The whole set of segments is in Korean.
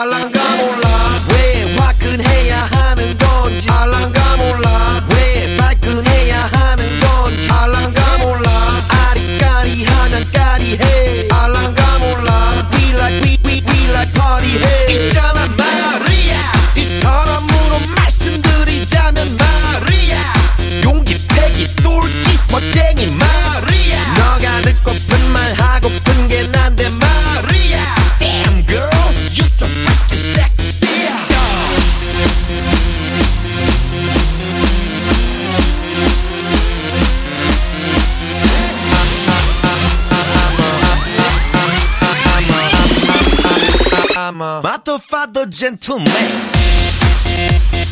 알랑가 몰라. 왜 화끈해야 하는 건지 알랑가 몰라. 왜 발끈해야 하는 건지 알랑가 몰라. 아리까리 하냥까리 해. 알랑가 몰라. We like we we we like party 해 있잖아 I'm a motherfucker gentleman.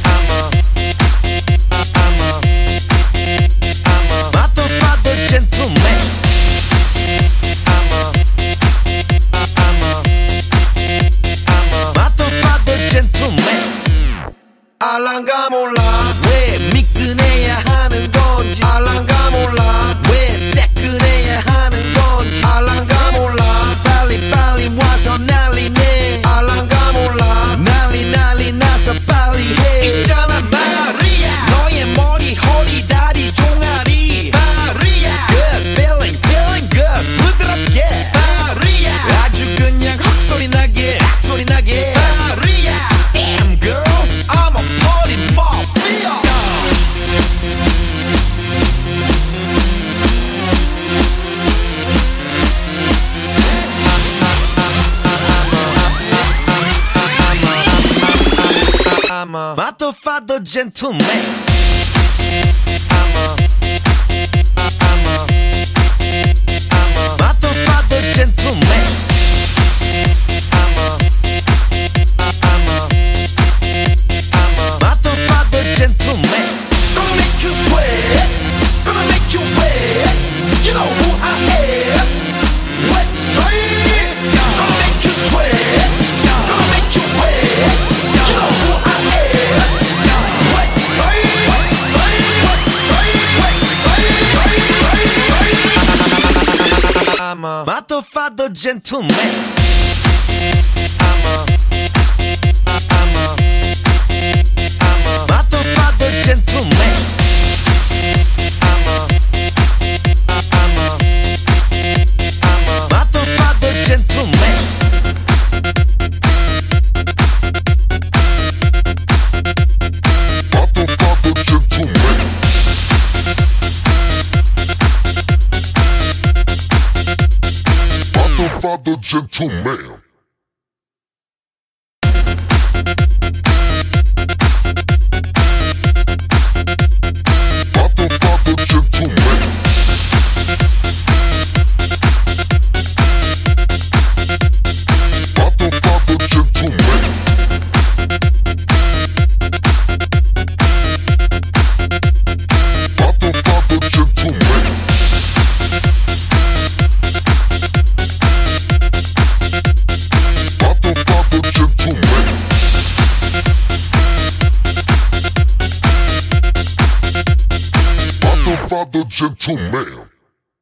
I'm a chiama. Ma t'ho fatto gentleman. Ah, I'm a motherfucker gentleman. I'm a father, gentleman. father, gentleman.